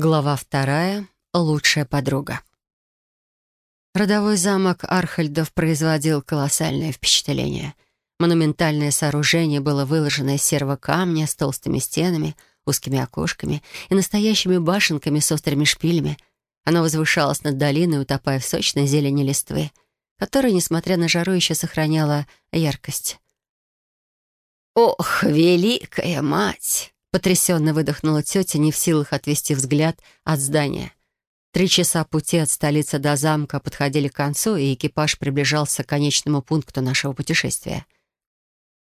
Глава вторая. Лучшая подруга. Родовой замок Архальдов производил колоссальное впечатление. Монументальное сооружение было выложено из серого камня с толстыми стенами, узкими окошками и настоящими башенками с острыми шпилями. Оно возвышалось над долиной, утопая в сочной зелени листвы, которая, несмотря на жару, еще сохраняла яркость. «Ох, великая мать!» Потрясенно выдохнула тетя, не в силах отвести взгляд от здания. Три часа пути от столицы до замка подходили к концу, и экипаж приближался к конечному пункту нашего путешествия.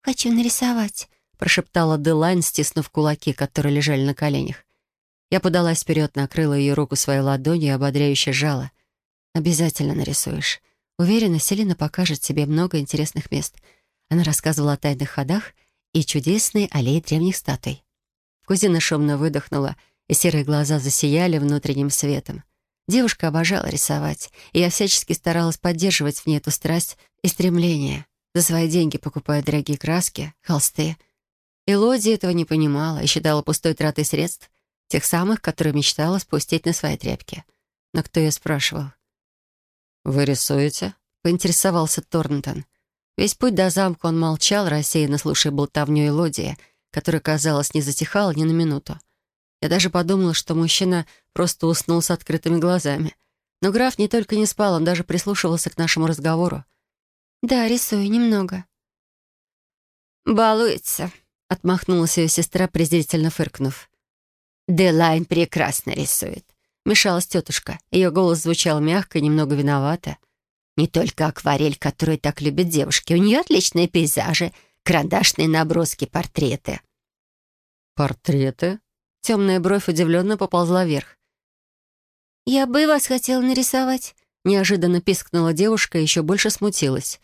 «Хочу нарисовать», — прошептала Делайн, стиснув кулаки, которые лежали на коленях. Я подалась вперед, накрыла ее руку своей ладонью и ободряюще жала. «Обязательно нарисуешь. Уверена, Селина покажет тебе много интересных мест». Она рассказывала о тайных ходах и чудесной аллее древних статуй. Кузина шумно выдохнула, и серые глаза засияли внутренним светом. Девушка обожала рисовать, и я всячески старалась поддерживать в ней эту страсть и стремление, за свои деньги покупая дорогие краски, холсты. Элоди этого не понимала и считала пустой тратой средств, тех самых, которые мечтала спустить на свои тряпки. Но кто ее спрашивал? «Вы рисуете?» — поинтересовался Торнтон. Весь путь до замка он молчал, рассеянно слушая болтовню Элодии — которая, казалось, не затихала ни на минуту. Я даже подумала, что мужчина просто уснул с открытыми глазами. Но граф не только не спал, он даже прислушивался к нашему разговору. «Да, рисую немного». «Балуется», — отмахнулась ее сестра, презрительно фыркнув. «Делайн прекрасно рисует», — мешалась тетушка. Ее голос звучал мягко и немного виновато. «Не только акварель, которую так любят девушки. У нее отличные пейзажи, карандашные наброски, портреты». «Портреты?» Темная бровь удивленно поползла вверх. «Я бы вас хотела нарисовать», — неожиданно пискнула девушка и еще больше смутилась.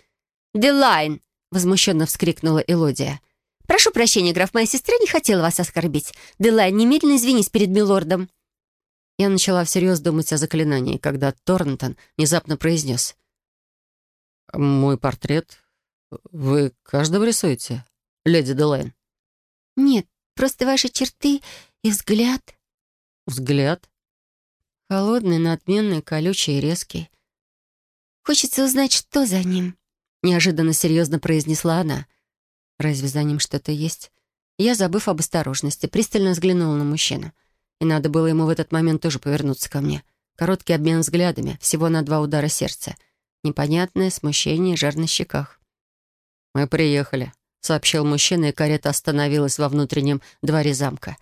«Делайн!» — возмущенно вскрикнула Элодия. «Прошу прощения, граф, моя сестра не хотела вас оскорбить. Делайн, немедленно извинись перед милордом». Я начала всерьез думать о заклинании, когда Торнтон внезапно произнес. «Мой портрет? Вы каждого рисуете, леди Делайн?» «Нет, Просто ваши черты и взгляд». «Взгляд?» Холодный, надменный, колючий и резкий. «Хочется узнать, что за ним», — неожиданно серьезно произнесла она. «Разве за ним что-то есть?» Я, забыв об осторожности, пристально взглянула на мужчину. И надо было ему в этот момент тоже повернуться ко мне. Короткий обмен взглядами, всего на два удара сердца. Непонятное смущение, жар на щеках. «Мы приехали», сообщил мужчина, и карета остановилась во внутреннем дворе замка.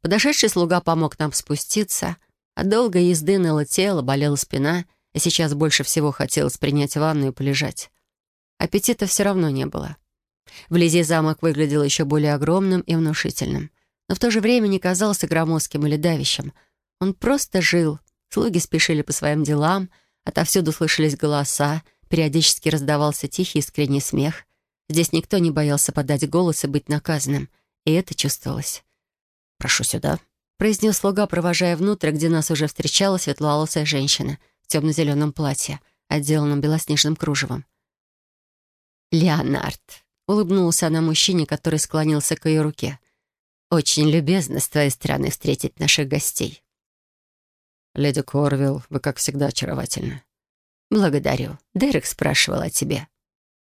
Подошедший слуга помог нам спуститься. От долгой езды ныло тело, болела спина, и сейчас больше всего хотелось принять ванну и полежать. Аппетита все равно не было. Вблизи замок выглядел еще более огромным и внушительным, но в то же время не казался громоздким или давящим. Он просто жил. Слуги спешили по своим делам, отовсюду слышались голоса, периодически раздавался тихий искренний смех. Здесь никто не боялся подать голос и быть наказанным, и это чувствовалось. «Прошу сюда», — произнес слуга, провожая внутрь, где нас уже встречала светловолосая женщина в темно-зеленом платье, отделанном белоснежным кружевом. «Леонард», — улыбнулся она мужчине, который склонился к ее руке. «Очень любезно с твоей стороны встретить наших гостей». «Леди Корвилл, вы, как всегда, очаровательны». «Благодарю. Дерек спрашивал о тебе».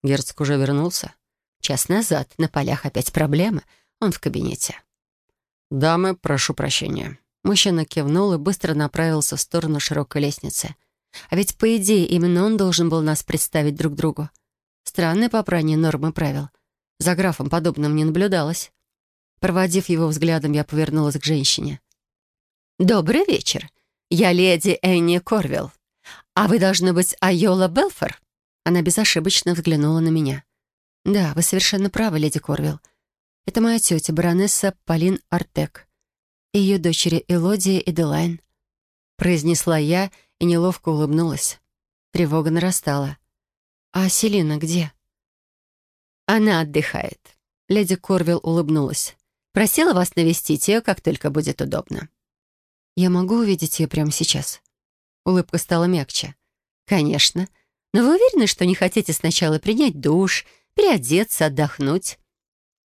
Герцог уже вернулся. Час назад. На полях опять проблемы. Он в кабинете. «Дамы, прошу прощения». Мужчина кивнул и быстро направился в сторону широкой лестницы. А ведь, по идее, именно он должен был нас представить друг другу. Странное попрание нормы правил. За графом подобным не наблюдалось. Проводив его взглядом, я повернулась к женщине. «Добрый вечер. Я леди Энни Корвилл. А вы, должны быть, Айола Белфор?» Она безошибочно взглянула на меня. «Да, вы совершенно правы, леди Корвилл. Это моя тетя, баронесса Полин Артек. И ее дочери Элодия и Делайн». Произнесла я и неловко улыбнулась. Тревога нарастала. «А Селина где?» «Она отдыхает». Леди Корвилл улыбнулась. «Просила вас навестить ее, как только будет удобно». «Я могу увидеть ее прямо сейчас?» Улыбка стала мягче. «Конечно. Но вы уверены, что не хотите сначала принять душ, переодеться, отдохнуть?»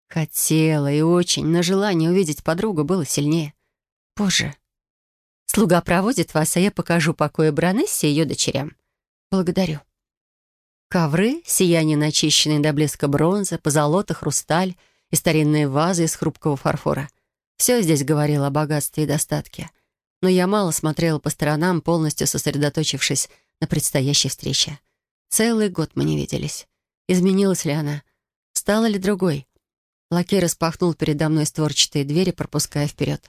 Хотела и очень, но желание увидеть подругу было сильнее. Позже. Слуга проводит вас, а я покажу покои Бронессе и ее дочерям. Благодарю. Ковры, сияние начищенной до блеска бронза, позолота, хрусталь и старинные вазы из хрупкого фарфора. Все здесь говорило о богатстве и достатке. Но я мало смотрела по сторонам, полностью сосредоточившись на предстоящей встрече. Целый год мы не виделись. Изменилась ли она? Стала ли другой? Лакей распахнул передо мной створчатые двери, пропуская вперед.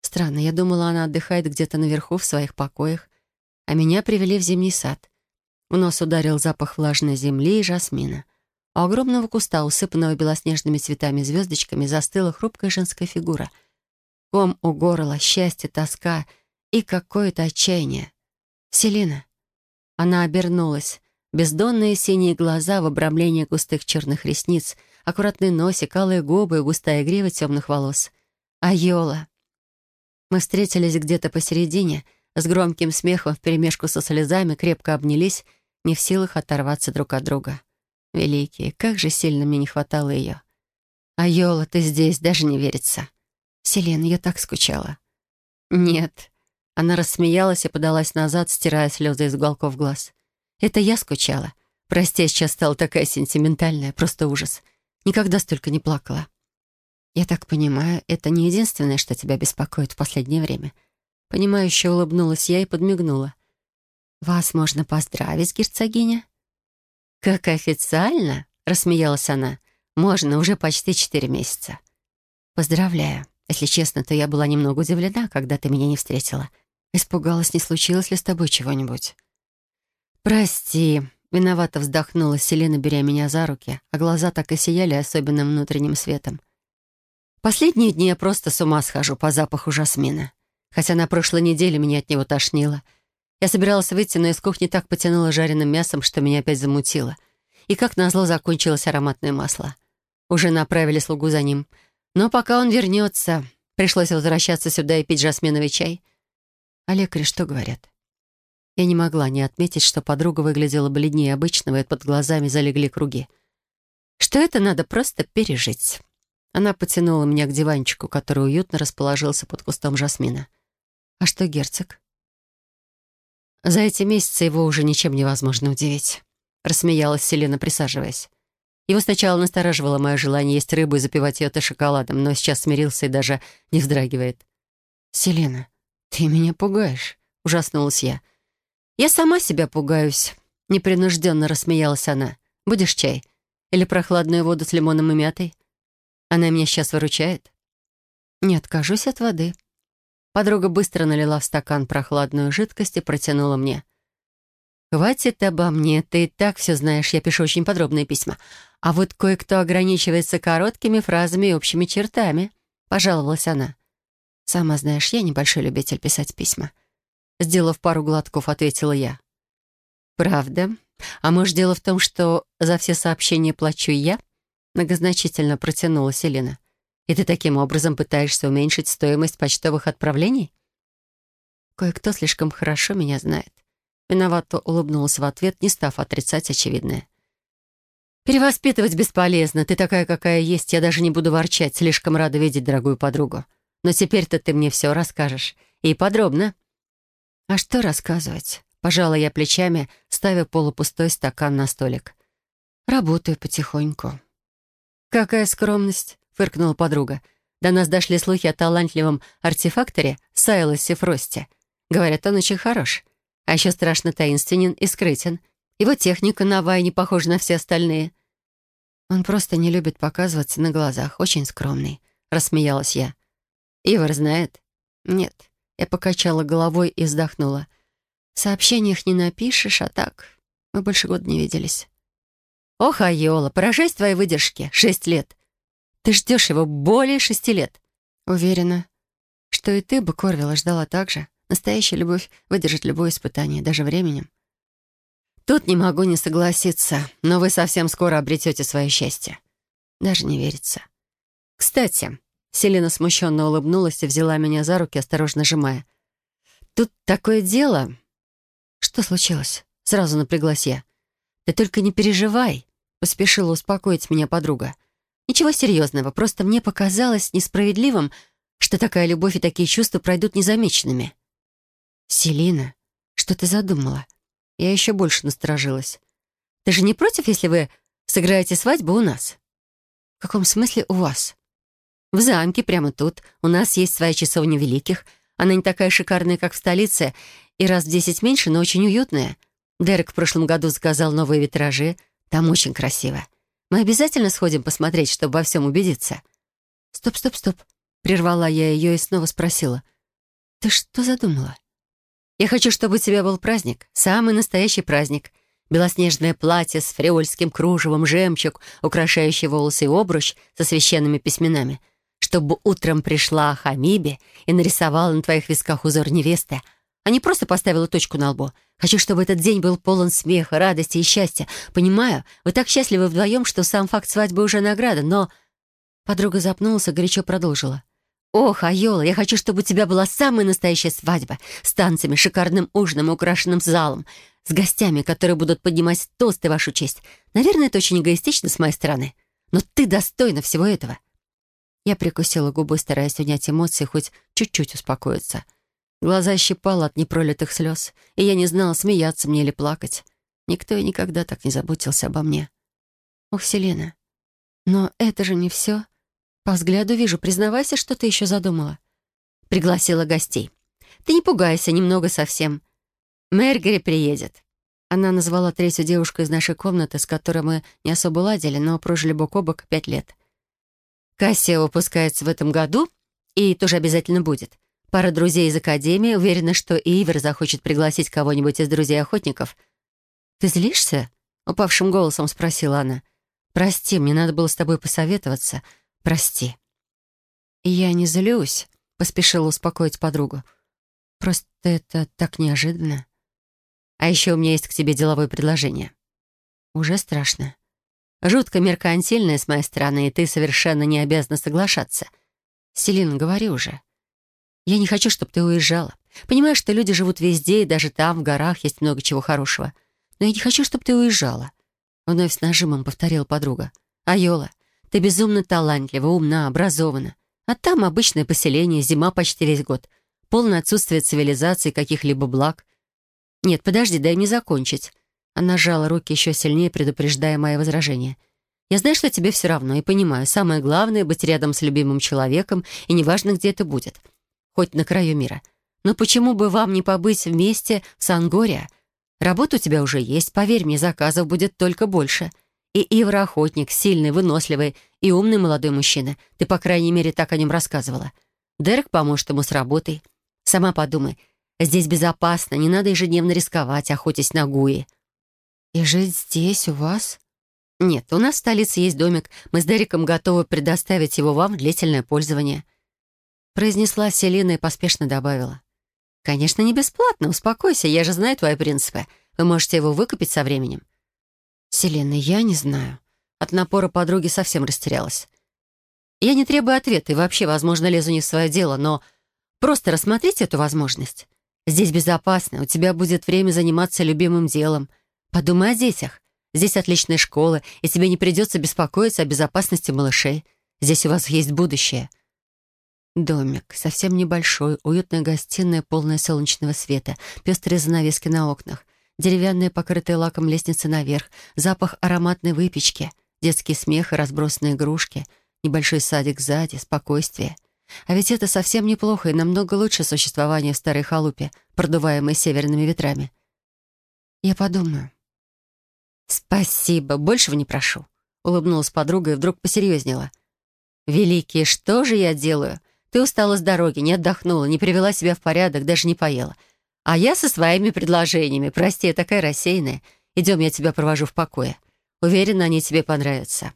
Странно, я думала, она отдыхает где-то наверху в своих покоях, а меня привели в зимний сад. В нос ударил запах влажной земли и жасмина. У огромного куста, усыпанного белоснежными цветами звездочками, застыла хрупкая женская фигура. Ком у горла, счастье, тоска и какое-то отчаяние. Селина. Она обернулась. Бездонные синие глаза в обрамлении густых черных ресниц, аккуратный носик, алые губы и густая грива темных волос. Айола. Мы встретились где-то посередине, с громким смехом вперемешку со слезами, крепко обнялись, не в силах оторваться друг от друга. Великие, как же сильно мне не хватало ее. Айола, ты здесь, даже не верится. Селена, я так скучала. Нет. Она рассмеялась и подалась назад, стирая слезы из уголков глаз. Это я скучала. Прости, я сейчас стала такая сентиментальная, просто ужас. Никогда столько не плакала. Я так понимаю, это не единственное, что тебя беспокоит в последнее время. Понимающе улыбнулась я и подмигнула. «Вас можно поздравить, герцогиня?» «Как официально?» — рассмеялась она. «Можно, уже почти четыре месяца». «Поздравляю. Если честно, то я была немного удивлена, когда ты меня не встретила. Испугалась, не случилось ли с тобой чего-нибудь?» «Прости», — виновато вздохнула Селена, беря меня за руки, а глаза так и сияли особенным внутренним светом. «Последние дни я просто с ума схожу по запаху жасмина. Хотя на прошлой неделе меня от него тошнило. Я собиралась выйти, но из кухни так потянуло жареным мясом, что меня опять замутило. И как назло закончилось ароматное масло. Уже направили слугу за ним. Но пока он вернется, пришлось возвращаться сюда и пить жасминовый чай. А лекари что говорят? Я не могла не отметить, что подруга выглядела бледнее обычного, и под глазами залегли круги. Что это надо просто пережить. Она потянула меня к диванчику, который уютно расположился под кустом жасмина. «А что герцог?» «За эти месяцы его уже ничем невозможно удивить», — рассмеялась Селена, присаживаясь. Его сначала настораживало мое желание есть рыбу и запивать ее шоколадом, но сейчас смирился и даже не вздрагивает. «Селена, ты меня пугаешь», — ужаснулась я. «Я сама себя пугаюсь», — непринужденно рассмеялась она. «Будешь чай? Или прохладную воду с лимоном и мятой? Она меня сейчас выручает?» «Не откажусь от воды». Подруга быстро налила в стакан прохладную жидкость и протянула мне. «Хватит обо мне, ты и так все знаешь, я пишу очень подробные письма. А вот кое-кто ограничивается короткими фразами и общими чертами», — пожаловалась она. «Сама знаешь, я небольшой любитель писать письма». Сделав пару глотков, ответила я. «Правда? А может, дело в том, что за все сообщения плачу я?» Многозначительно протянула Селина. «И ты таким образом пытаешься уменьшить стоимость почтовых отправлений?» «Кое-кто слишком хорошо меня знает». Виновато улыбнулась в ответ, не став отрицать очевидное. «Перевоспитывать бесполезно. Ты такая, какая есть. Я даже не буду ворчать. Слишком рада видеть дорогую подругу. Но теперь-то ты мне все расскажешь. И подробно». «А что рассказывать?» Пожала я плечами, ставя полупустой стакан на столик. «Работаю потихоньку». «Какая скромность!» — фыркнула подруга. «До нас дошли слухи о талантливом артефакторе Сайлосе Фросте. Говорят, он очень хорош. А еще страшно таинственен и скрытен. Его техника новая, не похожа на все остальные». «Он просто не любит показываться на глазах, очень скромный», — рассмеялась я. «Ивар знает?» «Нет». Я покачала головой и вздохнула. В сообщениях не напишешь, а так... Мы больше года не виделись. Ох, Айола, поражаюсь твоей выдержке. Шесть лет. Ты ждешь его более шести лет. Уверена, что и ты бы Корвила ждала так же. Настоящая любовь выдержит любое испытание, даже временем. Тут не могу не согласиться, но вы совсем скоро обретете свое счастье. Даже не верится. Кстати, Селина смущенно улыбнулась и взяла меня за руки, осторожно сжимая. «Тут такое дело...» «Что случилось?» — сразу напряглась я. «Ты только не переживай», — поспешила успокоить меня подруга. «Ничего серьезного, просто мне показалось несправедливым, что такая любовь и такие чувства пройдут незамеченными». «Селина, что ты задумала?» Я еще больше насторожилась. «Ты же не против, если вы сыграете свадьбу у нас?» «В каком смысле у вас?» «В замке, прямо тут. У нас есть своя часовня великих. Она не такая шикарная, как в столице, и раз в десять меньше, но очень уютная. Дерек в прошлом году заказал новые витражи. Там очень красиво. Мы обязательно сходим посмотреть, чтобы во всем убедиться». «Стоп, стоп, стоп», — прервала я ее и снова спросила. «Ты что задумала?» «Я хочу, чтобы у тебя был праздник, самый настоящий праздник. Белоснежное платье с фреольским кружевом, жемчуг, украшающий волосы и обруч со священными письменами. Чтобы утром пришла Хамиби и нарисовала на твоих висках узор невесты, а не просто поставила точку на лбу. Хочу, чтобы этот день был полон смеха, радости и счастья. Понимаю, вы так счастливы вдвоем, что сам факт свадьбы уже награда, но...» Подруга запнулась и горячо продолжила. «Ох, Айола, я хочу, чтобы у тебя была самая настоящая свадьба с танцами, шикарным ужином и украшенным залом, с гостями, которые будут поднимать тосты вашу честь. Наверное, это очень эгоистично с моей стороны, но ты достойна всего этого». Я прикусила губы, стараясь унять эмоции, хоть чуть-чуть успокоиться. Глаза щипало от непролитых слез, и я не знала, смеяться мне или плакать. Никто и никогда так не заботился обо мне. Ох, Селена, но это же не все. По взгляду вижу, признавайся, что ты еще задумала. Пригласила гостей. Ты не пугайся, немного совсем. Мэргери приедет. Она назвала третью девушку из нашей комнаты, с которой мы не особо ладили, но прожили бок о бок пять лет. Кассия выпускается в этом году и тоже обязательно будет. Пара друзей из Академии уверена, что и Ивер захочет пригласить кого-нибудь из друзей-охотников. «Ты злишься?» — упавшим голосом спросила она. «Прости, мне надо было с тобой посоветоваться. Прости». «Я не злюсь», — поспешила успокоить подругу. «Просто это так неожиданно. А еще у меня есть к тебе деловое предложение». «Уже страшно. Жутко меркантильное с моей стороны, и ты совершенно не обязана соглашаться. Селина, говори уже. Я не хочу, чтобы ты уезжала. Понимаешь, что люди живут везде, и даже там, в горах, есть много чего хорошего. Но я не хочу, чтобы ты уезжала. Вновь с нажимом повторила подруга. Айола, ты безумно талантлива, умна, образована. А там обычное поселение, зима почти весь год. Полное отсутствие цивилизации, каких-либо благ. Нет, подожди, дай мне закончить. Она сжала руки еще сильнее, предупреждая мои возражения. «Я знаю, что тебе все равно, и понимаю, самое главное — быть рядом с любимым человеком, и неважно, где это будет хоть на краю мира. Но почему бы вам не побыть вместе в Сангоре? Работа у тебя уже есть, поверь мне, заказов будет только больше. И Ивра охотник, сильный, выносливый и умный молодой мужчина. Ты, по крайней мере, так о нем рассказывала. Дерек поможет ему с работой. Сама подумай, здесь безопасно, не надо ежедневно рисковать, охотясь на гуи. И жить здесь у вас? Нет, у нас в столице есть домик. Мы с Дереком готовы предоставить его вам в длительное пользование произнесла Селина и поспешно добавила. «Конечно, не бесплатно, успокойся, я же знаю твои принципы. Вы можете его выкупить со временем». «Селена, я не знаю». От напора подруги совсем растерялась. «Я не требую ответа и вообще, возможно, лезу не в свое дело, но просто рассмотрите эту возможность. Здесь безопасно, у тебя будет время заниматься любимым делом. Подумай о детях. Здесь отличная школа, и тебе не придется беспокоиться о безопасности малышей. Здесь у вас есть будущее. Домик, совсем небольшой, уютная гостиная, полная солнечного света, пестрые занавески на окнах, деревянная, покрытая лаком лестница наверх, запах ароматной выпечки, детский смех и разбросанные игрушки, небольшой садик сзади, спокойствие. А ведь это совсем неплохо и намного лучше существования в старой халупе, продуваемой северными ветрами. Я подумаю. «Спасибо, большего не прошу», — улыбнулась подруга и вдруг посерьезнела. «Великий, что же я делаю? Ты устала с дороги, не отдохнула, не привела себя в порядок, даже не поела. А я со своими предложениями. Прости, я такая рассеянная. Идем, я тебя провожу в покое. Уверена, они тебе понравятся».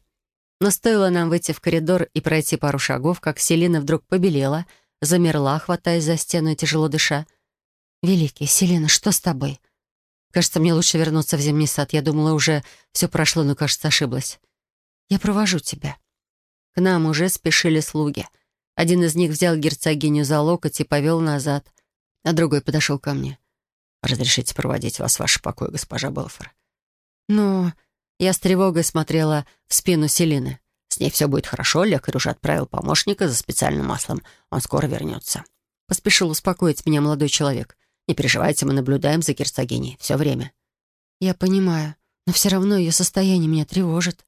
Но стоило нам выйти в коридор и пройти пару шагов, как Селина вдруг побелела, замерла, хватаясь за стену и тяжело дыша. «Великий, Селина, что с тобой?» «Кажется, мне лучше вернуться в зимний сад. Я думала, уже все прошло, но, кажется, ошиблась. Я провожу тебя». К нам уже спешили слуги — один из них взял герцогиню за локоть и повел назад, а другой подошел ко мне. «Разрешите проводить вас в ваш покой, госпожа Белфор?» «Но...» Я с тревогой смотрела в спину Селины. «С ней все будет хорошо, лекарь уже отправил помощника за специальным маслом. Он скоро вернется». Поспешил успокоить меня молодой человек. Не переживайте, мы наблюдаем за герцогиней все время». «Я понимаю, но все равно ее состояние меня тревожит»,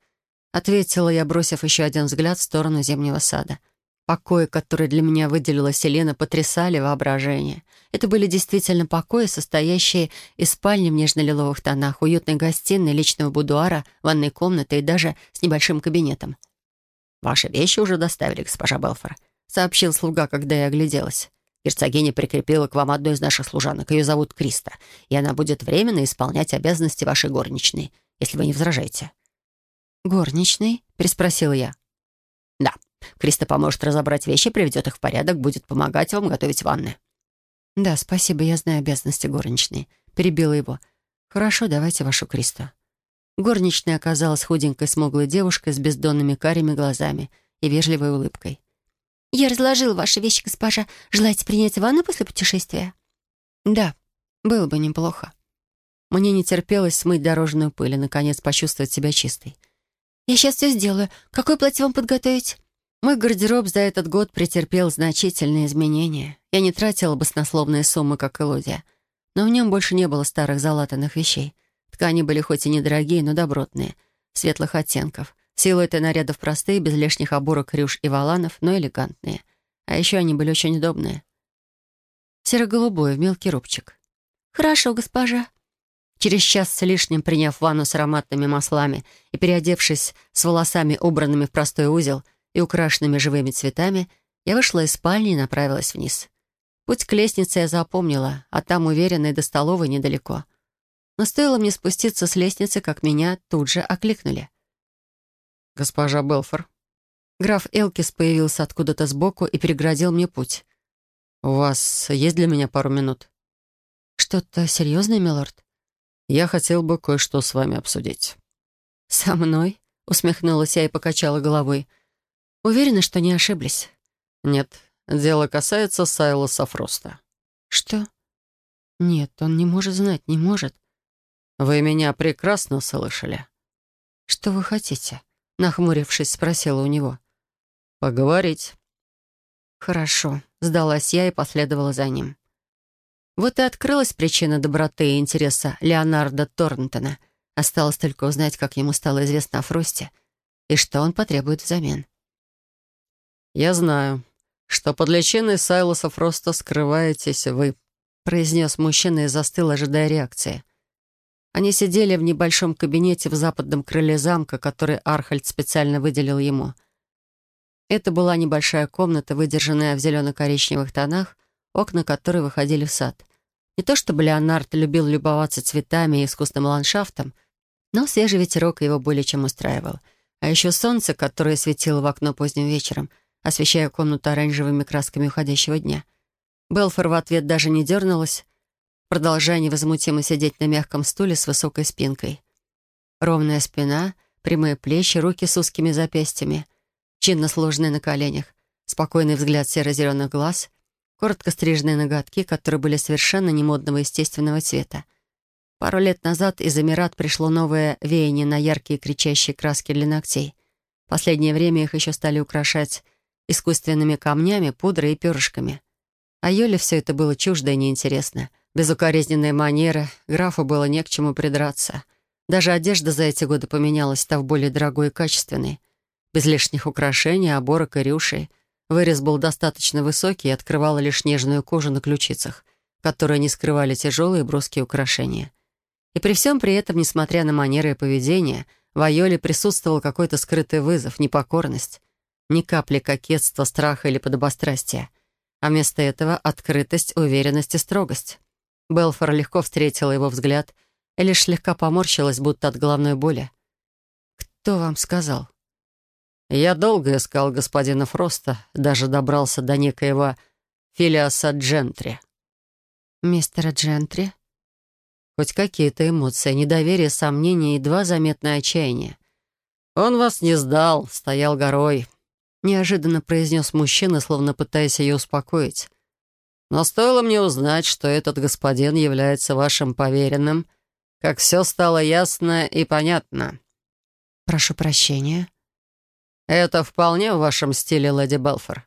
ответила я, бросив еще один взгляд в сторону зимнего сада. Покои, которые для меня выделила Селена, потрясали воображение. Это были действительно покои, состоящие из спальни в нежно-лиловых тонах, уютной гостиной, личного будуара, ванной комнаты и даже с небольшим кабинетом. «Ваши вещи уже доставили, госпожа Белфор», — сообщил слуга, когда я огляделась. «Герцогиня прикрепила к вам одну из наших служанок. Ее зовут Криста, и она будет временно исполнять обязанности вашей горничной, если вы не возражаете». «Горничной?» — переспросила я. «Да. Криста поможет разобрать вещи, приведет их в порядок, будет помогать вам готовить ванны». «Да, спасибо, я знаю обязанности горничной», — перебила его. «Хорошо, давайте вашу Кристу». Горничная оказалась худенькой смуглой девушкой с бездонными карими глазами и вежливой улыбкой. «Я разложила ваши вещи, госпожа. Желаете принять ванну после путешествия?» «Да, было бы неплохо». Мне не терпелось смыть дорожную пыль и, наконец, почувствовать себя чистой. «Я сейчас все сделаю. Какое платье вам подготовить?» Мой гардероб за этот год претерпел значительные изменения. Я не тратила баснословные суммы, как Элодия. Но в нем больше не было старых залатанных вещей. Ткани были хоть и недорогие, но добротные, светлых оттенков. Силуэты нарядов простые, без лишних оборок, рюш и валанов, но элегантные. А еще они были очень удобные. Серо-голубой, в мелкий рубчик. «Хорошо, госпожа», Через час с лишним, приняв ванну с ароматными маслами и переодевшись с волосами, убранными в простой узел и украшенными живыми цветами, я вышла из спальни и направилась вниз. Путь к лестнице я запомнила, а там уверенно и до столовой недалеко. Но стоило мне спуститься с лестницы, как меня тут же окликнули. «Госпожа Белфор». Граф Элкис появился откуда-то сбоку и переградил мне путь. «У вас есть для меня пару минут?» «Что-то серьезное, милорд?» Я хотел бы кое-что с вами обсудить». «Со мной?» — усмехнулась я и покачала головой. «Уверена, что не ошиблись?» «Нет, дело касается Сайлоса Фроста». «Что?» «Нет, он не может знать, не может». «Вы меня прекрасно слышали». «Что вы хотите?» — нахмурившись, спросила у него. «Поговорить». «Хорошо», — сдалась я и последовала за ним. Вот и открылась причина доброты и интереса Леонарда Торнтона. Осталось только узнать, как ему стало известно о Фросте и что он потребует взамен. «Я знаю, что под личиной Сайлоса Фроста скрываетесь вы», произнес мужчина и застыл, ожидая реакции. Они сидели в небольшом кабинете в западном крыле замка, который Архальд специально выделил ему. Это была небольшая комната, выдержанная в зелено-коричневых тонах, окна которой выходили в сад. Не то чтобы Леонард любил любоваться цветами и искусным ландшафтом, но свежий ветерок его более чем устраивал. А еще солнце, которое светило в окно поздним вечером, освещая комнату оранжевыми красками уходящего дня. Белфор в ответ даже не дернулась, продолжая невозмутимо сидеть на мягком стуле с высокой спинкой. Ровная спина, прямые плечи, руки с узкими запястьями, чинно сложенные на коленях, спокойный взгляд серо-зеленых глаз — коротко стриженные ноготки, которые были совершенно немодного естественного цвета. Пару лет назад из Эмират пришло новое веяние на яркие кричащие краски для ногтей. Последнее время их еще стали украшать искусственными камнями, пудрой и перышками. А Юле все это было чуждо и неинтересно. Безукоризненные манеры, графу было не к чему придраться. Даже одежда за эти годы поменялась, став более дорогой и качественной. Без лишних украшений, оборок и рюшей — Вырез был достаточно высокий и открывала лишь нежную кожу на ключицах, которые не скрывали тяжелые броские украшения. И при всем при этом, несмотря на манеры и поведение, в Айоле присутствовал какой-то скрытый вызов, непокорность. Ни капли кокетства, страха или подобострастия. А вместо этого открытость, уверенность и строгость. Белфор легко встретила его взгляд и лишь слегка поморщилась, будто от головной боли. «Кто вам сказал?» Я долго искал господина Фроста, даже добрался до некоего Филиаса Джентри. Мистера Джентри? Хоть какие-то эмоции, недоверие, сомнения два заметное отчаяние. «Он вас не сдал, стоял горой», — неожиданно произнес мужчина, словно пытаясь ее успокоить. «Но стоило мне узнать, что этот господин является вашим поверенным, как все стало ясно и понятно». «Прошу прощения», «Это вполне в вашем стиле, леди Белфор».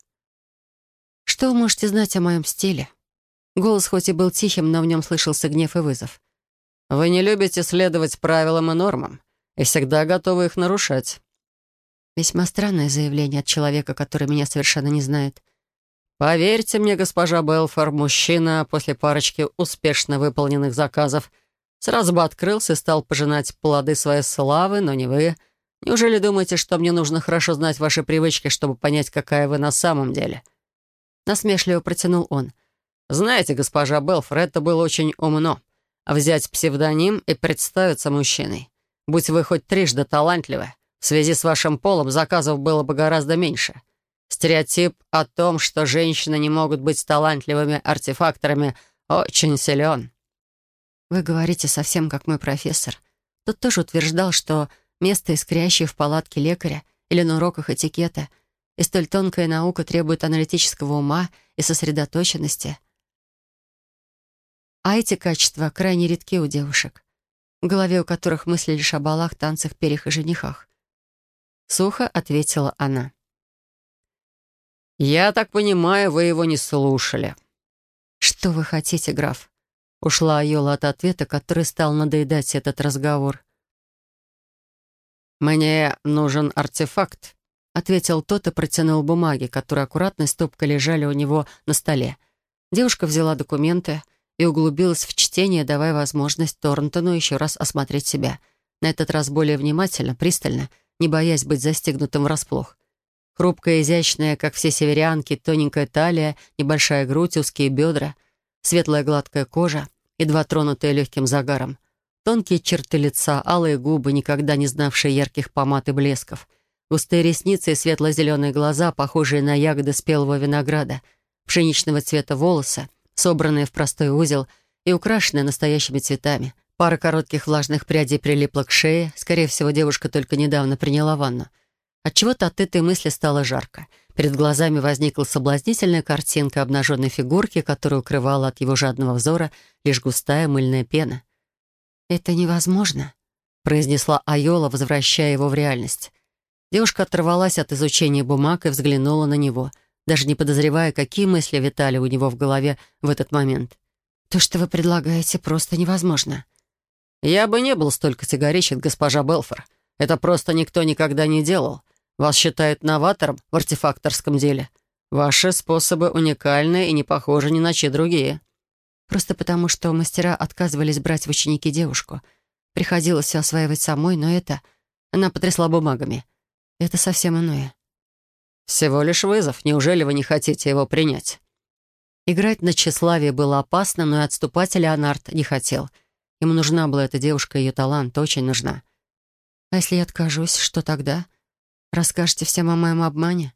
«Что вы можете знать о моем стиле?» Голос хоть и был тихим, но в нем слышался гнев и вызов. «Вы не любите следовать правилам и нормам и всегда готовы их нарушать». Весьма странное заявление от человека, который меня совершенно не знает. «Поверьте мне, госпожа Белфор, мужчина после парочки успешно выполненных заказов сразу бы открылся и стал пожинать плоды своей славы, но не вы. Неужели думаете, что мне нужно хорошо знать ваши привычки, чтобы понять, какая вы на самом деле?» Насмешливо протянул он. «Знаете, госпожа Белфор, это было очень умно. Взять псевдоним и представиться мужчиной. Будь вы хоть трижды талантливы, в связи с вашим полом заказов было бы гораздо меньше. Стереотип о том, что женщины не могут быть талантливыми артефакторами, очень силен. Вы говорите совсем как мой профессор. Тот тоже утверждал, что место, искрящее в палатке лекаря или на уроках этикета, и столь тонкая наука требует аналитического ума и сосредоточенности. А эти качества крайне редки у девушек, в голове у которых мысли лишь о балах, танцах, перьях и женихах. Сухо ответила она. «Я так понимаю, вы его не слушали». «Что вы хотите, граф?» Ушла Айола от ответа, который стал надоедать этот разговор. «Мне нужен артефакт», — ответил тот и протянул бумаги, которые аккуратной стопкой лежали у него на столе. Девушка взяла документы и углубилась в чтение, давая возможность Торнтону еще раз осмотреть себя. На этот раз более внимательно, пристально — не боясь быть застегнутым врасплох. Хрупкая, изящная, как все северянки, тоненькая талия, небольшая грудь, узкие бедра, светлая гладкая кожа, едва тронутая легким загаром, тонкие черты лица, алые губы, никогда не знавшие ярких помад и блесков, густые ресницы и светло-зеленые глаза, похожие на ягоды спелого винограда, пшеничного цвета волосы, собранные в простой узел и украшенные настоящими цветами — Пара коротких влажных прядей прилипла к шее. Скорее всего, девушка только недавно приняла ванну. Отчего-то от этой мысли стало жарко. Перед глазами возникла соблазнительная картинка обнаженной фигурки, которая укрывала от его жадного взора лишь густая мыльная пена. «Это невозможно», — произнесла Айола, возвращая его в реальность. Девушка оторвалась от изучения бумаг и взглянула на него, даже не подозревая, какие мысли витали у него в голове в этот момент. «То, что вы предлагаете, просто невозможно». «Я бы не был столь категоричен, госпожа Белфор. Это просто никто никогда не делал. Вас считают новатором в артефакторском деле. Ваши способы уникальны и не похожи ни на чьи другие». «Просто потому, что мастера отказывались брать в ученики девушку. Приходилось все осваивать самой, но это...» Она потрясла бумагами. «Это совсем иное». «Всего лишь вызов. Неужели вы не хотите его принять?» Играть на тщеславие было опасно, но и отступать Леонард не хотел — Ему нужна была эта девушка, ее талант, очень нужна. А если я откажусь, что тогда? Расскажете всем о моем обмане?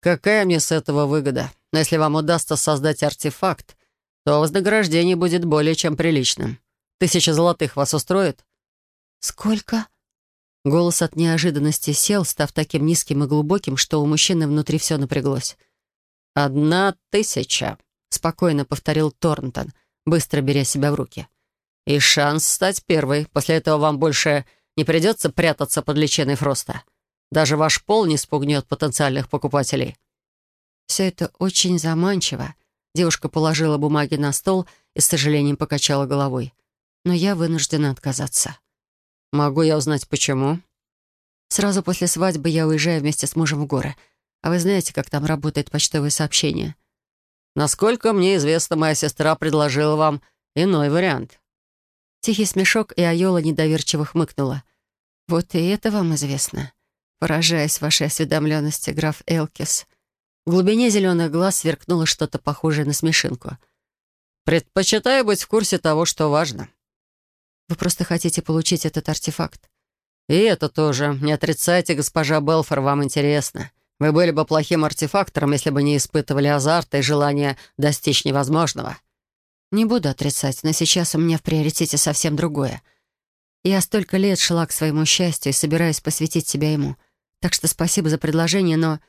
Какая мне с этого выгода? Но если вам удастся создать артефакт, то вознаграждение будет более чем приличным. Тысяча золотых вас устроит? Сколько? Голос от неожиданности сел, став таким низким и глубоким, что у мужчины внутри все напряглось. «Одна тысяча», — спокойно повторил Торнтон, быстро беря себя в руки. И шанс стать первой. После этого вам больше не придется прятаться под личиной Фроста. Даже ваш пол не спугнет потенциальных покупателей. Все это очень заманчиво. Девушка положила бумаги на стол и с сожалением покачала головой. Но я вынуждена отказаться. Могу я узнать, почему? Сразу после свадьбы я уезжаю вместе с мужем в горы. А вы знаете, как там работает почтовое сообщение? Насколько мне известно, моя сестра предложила вам иной вариант. Тихий смешок, и Айола недоверчиво хмыкнула. «Вот и это вам известно. Поражаясь вашей осведомленности, граф Элкис». В глубине зеленых глаз сверкнуло что-то похожее на смешинку. «Предпочитаю быть в курсе того, что важно». «Вы просто хотите получить этот артефакт?» «И это тоже. Не отрицайте, госпожа Белфор, вам интересно. Вы были бы плохим артефактором, если бы не испытывали азарта и желание достичь невозможного». Не буду отрицать, но сейчас у меня в приоритете совсем другое. Я столько лет шла к своему счастью и собираюсь посвятить себя ему. Так что спасибо за предложение, но...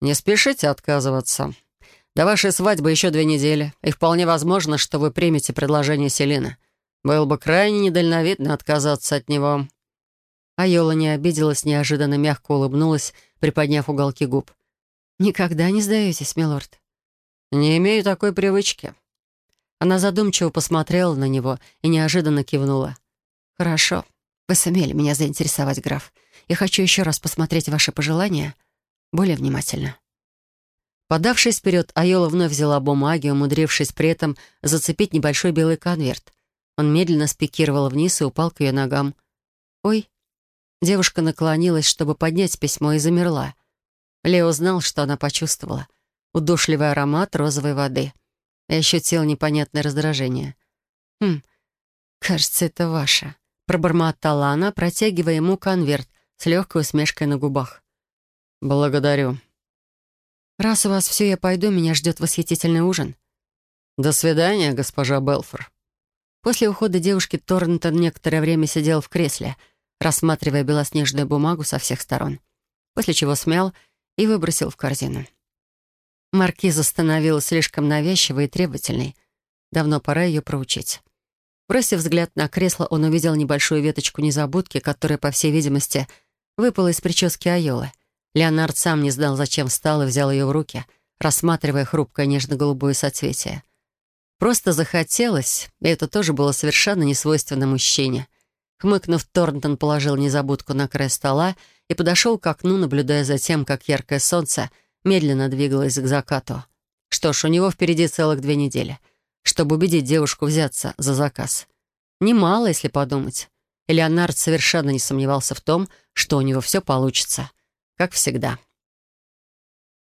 Не спешите отказываться. До вашей свадьбы еще две недели, и вполне возможно, что вы примете предложение Селины. Было бы крайне недальновидно отказаться от него». Айола не обиделась, неожиданно мягко улыбнулась, приподняв уголки губ. «Никогда не сдаетесь, милорд?» «Не имею такой привычки. Она задумчиво посмотрела на него и неожиданно кивнула. «Хорошо. Вы сумели меня заинтересовать, граф. Я хочу еще раз посмотреть ваши пожелания более внимательно». Подавшись вперед, Айола вновь взяла бумаги, умудрившись при этом зацепить небольшой белый конверт. Он медленно спикировал вниз и упал к ее ногам. «Ой!» Девушка наклонилась, чтобы поднять письмо, и замерла. Лео знал, что она почувствовала. Удушливый аромат розовой воды. И ощутил непонятное раздражение. «Хм, кажется, это ваше», — пробормотала она, протягивая ему конверт с легкой усмешкой на губах. «Благодарю». «Раз у вас все, я пойду, меня ждет восхитительный ужин». «До свидания, госпожа Белфор». После ухода девушки Торнтон некоторое время сидел в кресле, рассматривая белоснежную бумагу со всех сторон, после чего смял и выбросил в корзину. Маркиза становилась слишком навязчивой и требовательной. Давно пора ее проучить. Бросив взгляд на кресло, он увидел небольшую веточку незабудки, которая, по всей видимости, выпала из прически Айолы. Леонард сам не знал, зачем встал и взял ее в руки, рассматривая хрупкое нежно-голубое соцветие. Просто захотелось, и это тоже было совершенно несвойственно мужчине. Хмыкнув, Торнтон положил незабудку на край стола и подошел к окну, наблюдая за тем, как яркое солнце медленно двигалось к закату. Что ж, у него впереди целых две недели, чтобы убедить девушку взяться за заказ. Немало, если подумать. И Леонард совершенно не сомневался в том, что у него все получится. Как всегда.